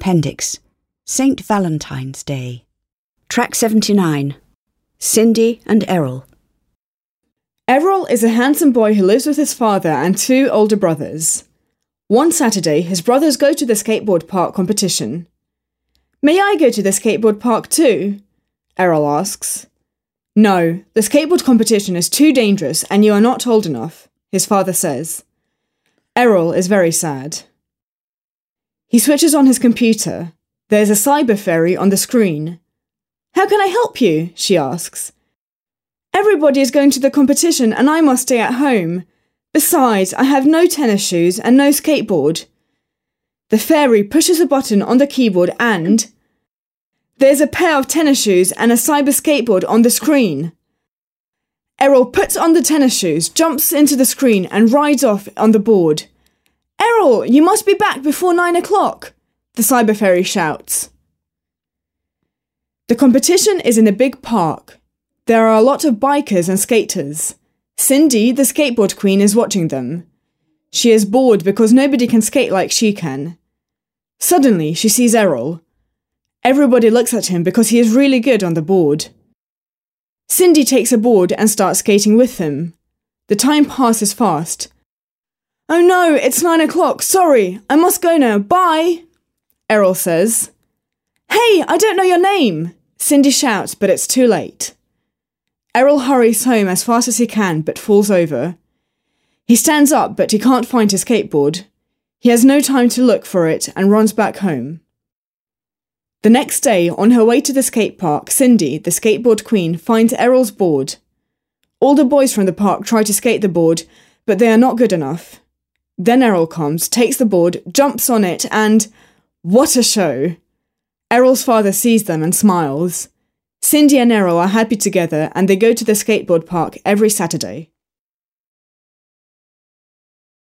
Appendix St. Valentine's Day. Track 79 Cindy and Errol. Errol is a handsome boy who lives with his father and two older brothers. One Saturday, his brothers go to the skateboard park competition. May I go to the skateboard park too? Errol asks. No, the skateboard competition is too dangerous and you are not old enough, his father says. Errol is very sad. He switches on his computer. There's a cyber fairy on the screen. How can I help you? she asks. Everybody is going to the competition and I must stay at home. Besides, I have no tennis shoes and no skateboard. The fairy pushes a button on the keyboard and. There's a pair of tennis shoes and a cyber skateboard on the screen. Errol puts on the tennis shoes, jumps into the screen, and rides off on the board. Errol, you must be back before nine o'clock, the cyber fairy shouts. The competition is in a big park. There are a lot of bikers and skaters. Cindy, the skateboard queen, is watching them. She is bored because nobody can skate like she can. Suddenly, she sees Errol. Everybody looks at him because he is really good on the board. Cindy takes a board and starts skating with him. The time passes fast. No, it's nine o'clock. Sorry, I must go now. Bye, Errol says. Hey, I don't know your name, Cindy shouts, but it's too late. Errol hurries home as fast as he can, but falls over. He stands up, but he can't find his skateboard. He has no time to look for it and runs back home. The next day, on her way to the skate park, Cindy, the skateboard queen, finds Errol's board. All the boys from the park try to skate the board, but they are not good enough. Then Errol comes, takes the board, jumps on it, and. What a show! Errol's father sees them and smiles. Cindy and Errol are happy together and they go to the skateboard park every Saturday.